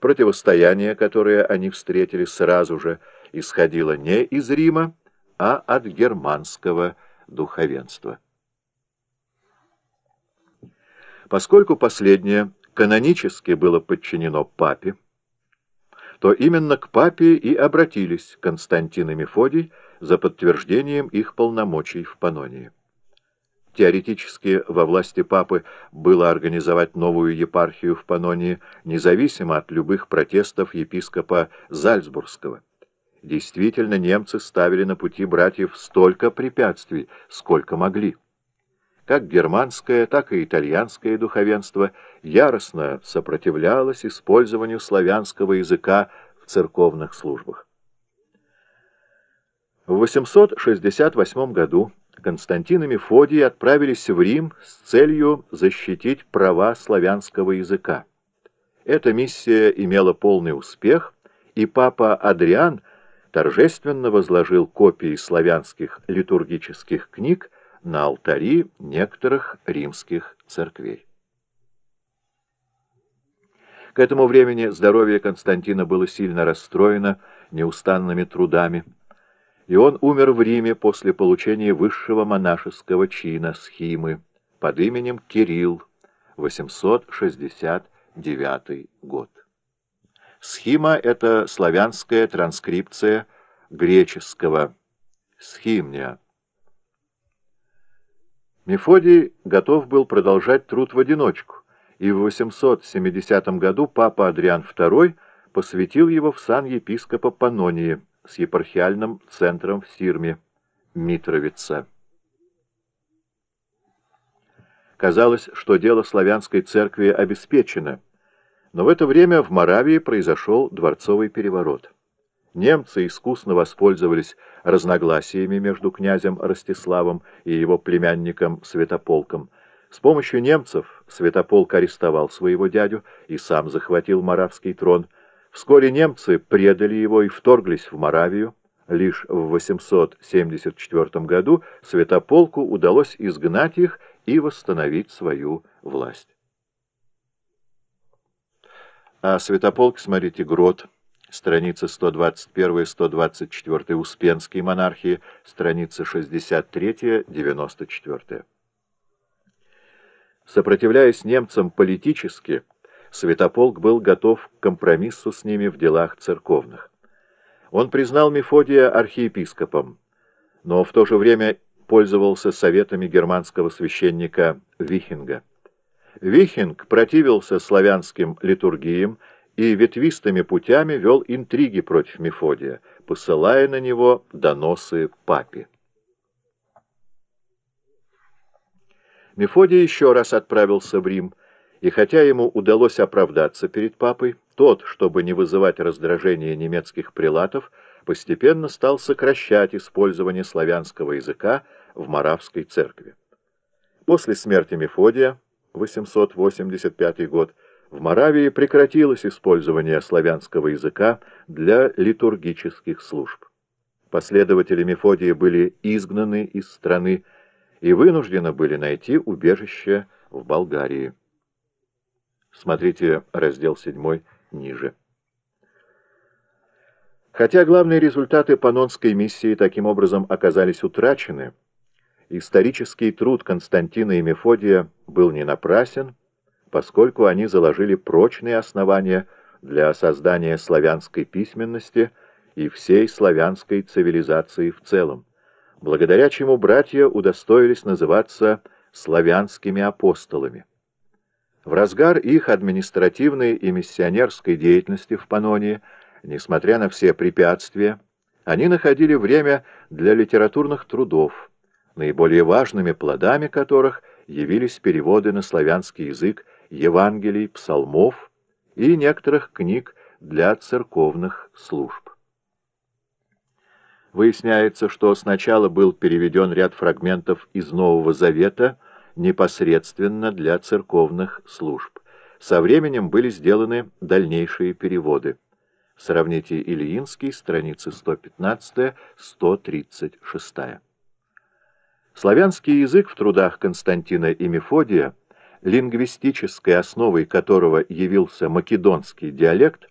Противостояние, которое они встретили сразу же, исходило не из Рима, а от германского духовенства. Поскольку последнее канонически было подчинено папе, то именно к папе и обратились Константин и Мефодий за подтверждением их полномочий в Панонии. Теоретически во власти папы было организовать новую епархию в Панонии, независимо от любых протестов епископа Зальцбургского. Действительно, немцы ставили на пути братьев столько препятствий, сколько могли. Как германское, так и итальянское духовенство яростно сопротивлялось использованию славянского языка в церковных службах. В 868 году Константин и Мефодий отправились в Рим с целью защитить права славянского языка. Эта миссия имела полный успех, и папа Адриан торжественно возложил копии славянских литургических книг на алтари некоторых римских церквей. К этому времени здоровье Константина было сильно расстроено неустанными трудами, и он умер в Риме после получения высшего монашеского чина схимы под именем Кирилл, 869 год. Схима — это славянская транскрипция греческого «схимния». Мефодий готов был продолжать труд в одиночку, и в 870 году папа Адриан II посвятил его в сан епископа Панонии, с епархиальным центром в Сирме, Митровица. Казалось, что дело славянской церкви обеспечено, но в это время в Моравии произошел дворцовый переворот. Немцы искусно воспользовались разногласиями между князем Ростиславом и его племянником Святополком. С помощью немцев Святополк арестовал своего дядю и сам захватил моравский трон – Вскоре немцы предали его и вторглись в Моравию. Лишь в 874 году Святополку удалось изгнать их и восстановить свою власть. А Святополк, смотрите, Грот, страница 121-124, Успенские монархии, страница 63-94. Сопротивляясь немцам политически, Святополк был готов к компромиссу с ними в делах церковных. Он признал Мефодия архиепископом, но в то же время пользовался советами германского священника Вихинга. Вихинг противился славянским литургиям и ветвистыми путями вел интриги против Мефодия, посылая на него доносы папе. Мефодий еще раз отправился в Рим, и хотя ему удалось оправдаться перед папой, тот, чтобы не вызывать раздражения немецких прилатов, постепенно стал сокращать использование славянского языка в Моравской церкви. После смерти Мефодия, 885 год, в Моравии прекратилось использование славянского языка для литургических служб. Последователи Мефодия были изгнаны из страны и вынуждены были найти убежище в Болгарии. Смотрите раздел 7 ниже. Хотя главные результаты панонской миссии таким образом оказались утрачены, исторический труд Константина и Мефодия был не напрасен, поскольку они заложили прочные основания для создания славянской письменности и всей славянской цивилизации в целом, благодаря чему братья удостоились называться славянскими апостолами. В разгар их административной и миссионерской деятельности в Панонии, несмотря на все препятствия, они находили время для литературных трудов, наиболее важными плодами которых явились переводы на славянский язык Евангелий, псалмов и некоторых книг для церковных служб. Выясняется, что сначала был переведен ряд фрагментов из Нового Завета – непосредственно для церковных служб. Со временем были сделаны дальнейшие переводы. Сравните Ильинский, страницы 115-136. Славянский язык в трудах Константина и Мефодия лингвистической основой которого явился македонский диалект,